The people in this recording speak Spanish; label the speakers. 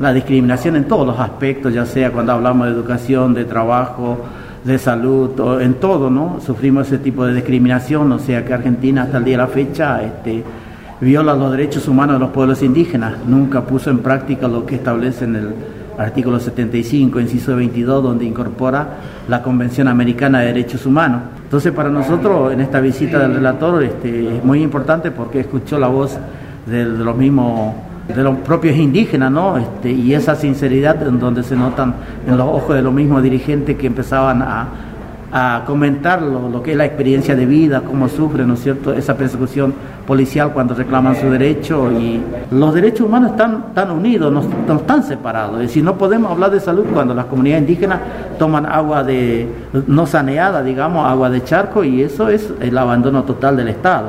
Speaker 1: la discriminación en todos los aspectos, ya sea cuando hablamos de educación, de trabajo, de salud, en todo, ¿no? Sufrimos ese tipo de discriminación, o sea que Argentina hasta el día de la fecha este, viola los derechos humanos de los pueblos indígenas, nunca puso en práctica lo que establece en el artículo 75, inciso 22, donde incorpora la Convención Americana de Derechos Humanos. Entonces, para nosotros, en esta visita del relator, este, es muy importante porque escuchó la voz de, los mismos de los propios indígenas, ¿no? Este, y esa sinceridad en donde se notan en los ojos de los mismos dirigentes que empezaban a, comentar lo, que es la experiencia de vida, cómo sufren, ¿no es cierto?, esa persecución policial cuando reclaman su derecho y los derechos humanos están, tan unidos, no, están separados. Es decir, no podemos hablar de salud cuando las comunidades indígenas toman agua de no saneada, digamos, agua de charco y eso es el abandono total del Estado.